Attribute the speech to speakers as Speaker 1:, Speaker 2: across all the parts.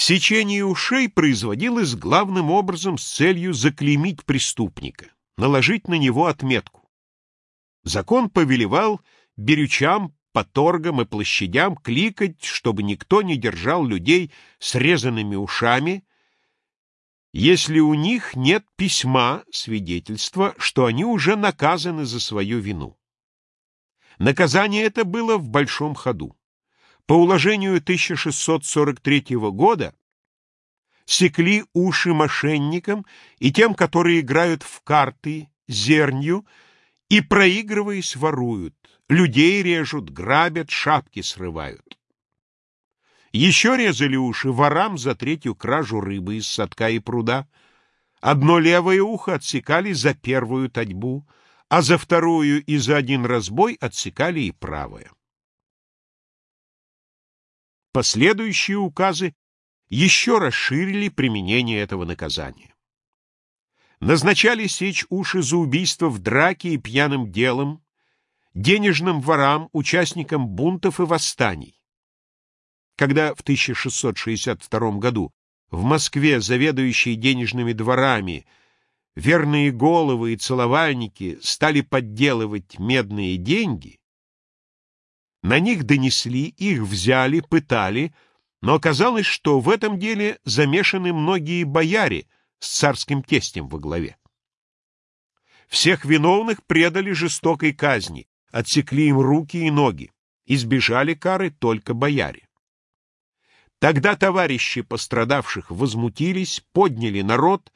Speaker 1: Сечение ушей производилось главным образом с целью заклеймить преступника, наложить на него отметку. Закон повелевал берючам, по торгам и площадям кликать, чтобы никто не держал людей с резанными ушами, если у них нет письма, свидетельства, что они уже наказаны за свою вину. Наказание это было в большом ходу. По уложению 1643 года секли уши мошенникам и тем, которые играют в карты, зернью и, проигрываясь, воруют, людей режут, грабят, шапки срывают. Еще резали уши ворам за третью кражу рыбы из садка и пруда. Одно левое ухо отсекали за первую татьбу, а за вторую и за один разбой отсекали и правое. Последующие указы еще расширили применение этого наказания. Назначали сечь уши за убийство в драке и пьяным делом, денежным ворам, участникам бунтов и восстаний. Когда в 1662 году в Москве заведующие денежными дворами верные головы и целовальники стали подделывать медные деньги, на них донесли, их взяли, пытали, но оказалось, что в этом деле замешаны многие бояре с царским тестем во главе. Всех виновных предали жестокой казни, отсекли им руки и ноги, избежали кары только бояре. Тогда товарищи пострадавших возмутились, подняли народ,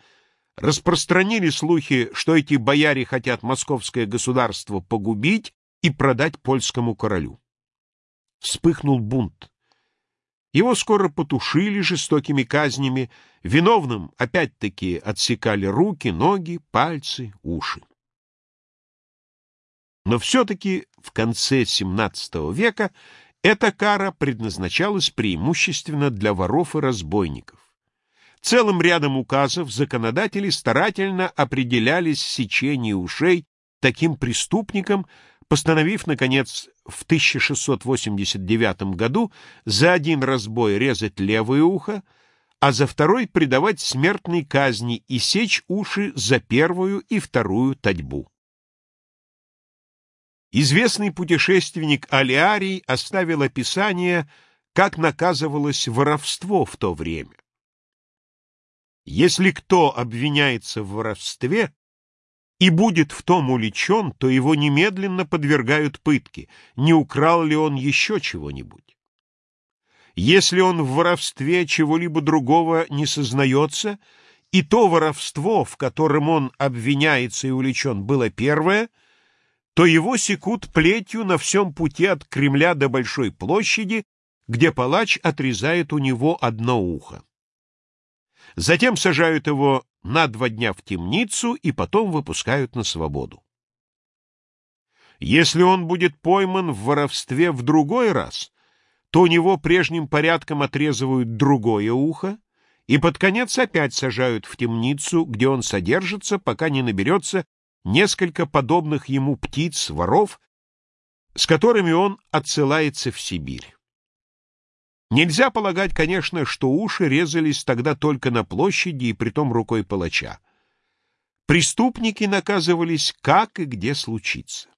Speaker 1: распространили слухи, что эти бояре хотят московское государство погубить и продать польскому королю вспыхнул бунт. Его скоро потушили жестокими казнями, виновным опять-таки отсекали руки, ноги, пальцы, уши. Но все-таки в конце XVII века эта кара предназначалась преимущественно для воров и разбойников. Целым рядом указов законодатели старательно определялись сечение ушей таким преступникам, постановив, наконец, в 1689 году за один разбой резать левое ухо, а за второй предавать смертной казни и сечь уши за первую и вторую татьбу. Известный путешественник Алиарий оставил описание, как наказывалось воровство в то время. Если кто обвиняется в воровстве, и будет в том уличен, то его немедленно подвергают пытке, не украл ли он еще чего-нибудь. Если он в воровстве чего-либо другого не сознается, и то воровство, в котором он обвиняется и уличен, было первое, то его секут плетью на всем пути от Кремля до Большой площади, где палач отрезает у него одно ухо. Затем сажают его на два дня в темницу и потом выпускают на свободу. Если он будет пойман в воровстве в другой раз, то у него прежним порядком отрезывают другое ухо и под конец опять сажают в темницу, где он содержится, пока не наберется несколько подобных ему птиц, воров, с которыми он отсылается в Сибирь. Нельзя полагать, конечно, что уши резались тогда только на площади и притом рукой палача. Преступники наказывались как и где случится.